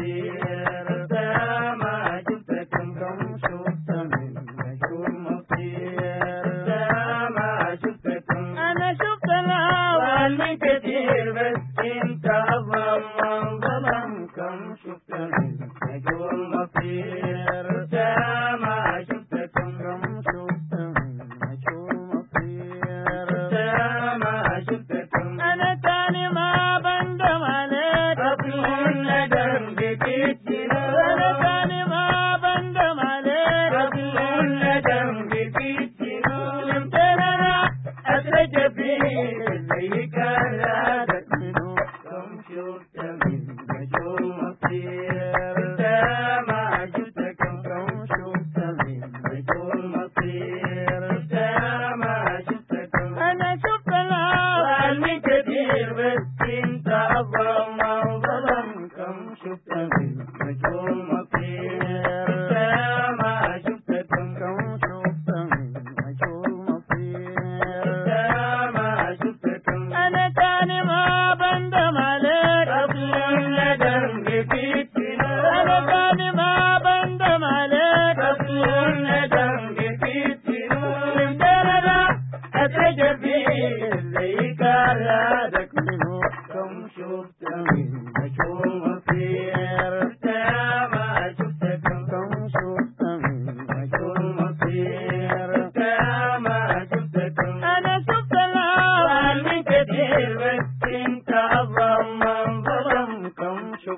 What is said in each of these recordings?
Dear Igualmente.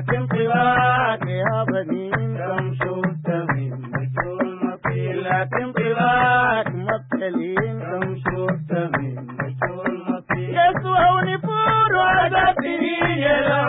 لكن طلاتها بدين كمشوف تمين بشور مطيل لكن طلات مطلين كمشوف تمين بشور مطيل يسوع نفور عدد سنين يلا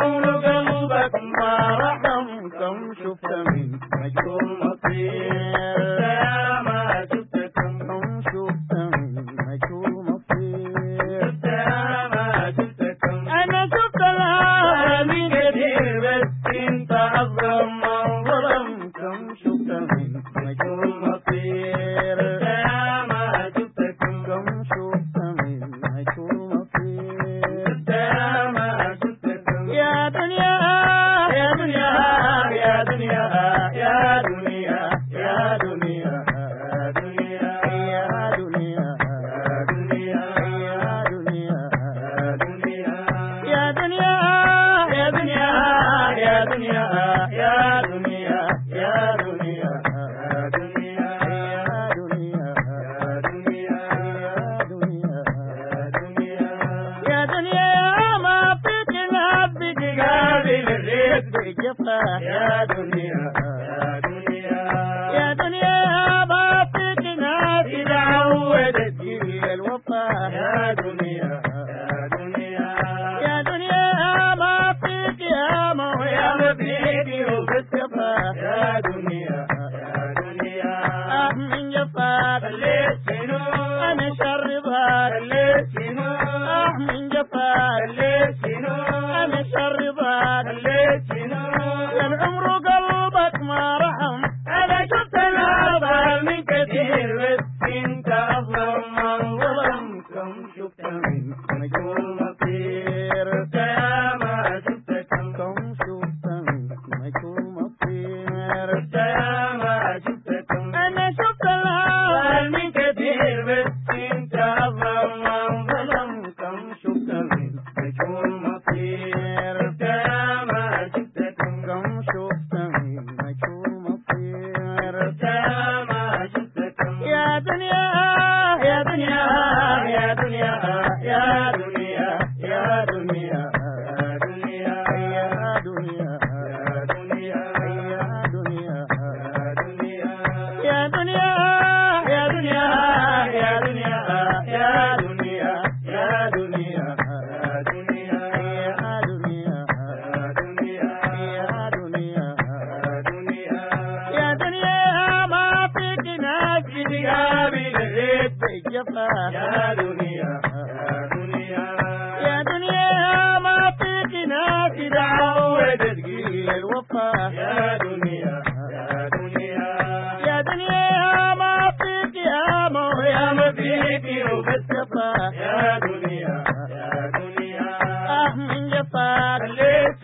تبقى يا دنيا. يا دنيا يا دنيا بطتنا في تعودت جميل الوفا. يا دنيا. يا دنيا يا دنيا بطتك يا مو يا مبنيتي وبالصفا. يا دنيا. يا دنيا من جفا خليت جفا يا دنيا يا دنيا. يا دنيا ما فيك ناس تعودت تقيل الوفا. يا دنيا يا دنيا. يا دنيا ما فيك يا مو يا وبس جفا يا دنيا يا دنيا. آه من جفاك خليت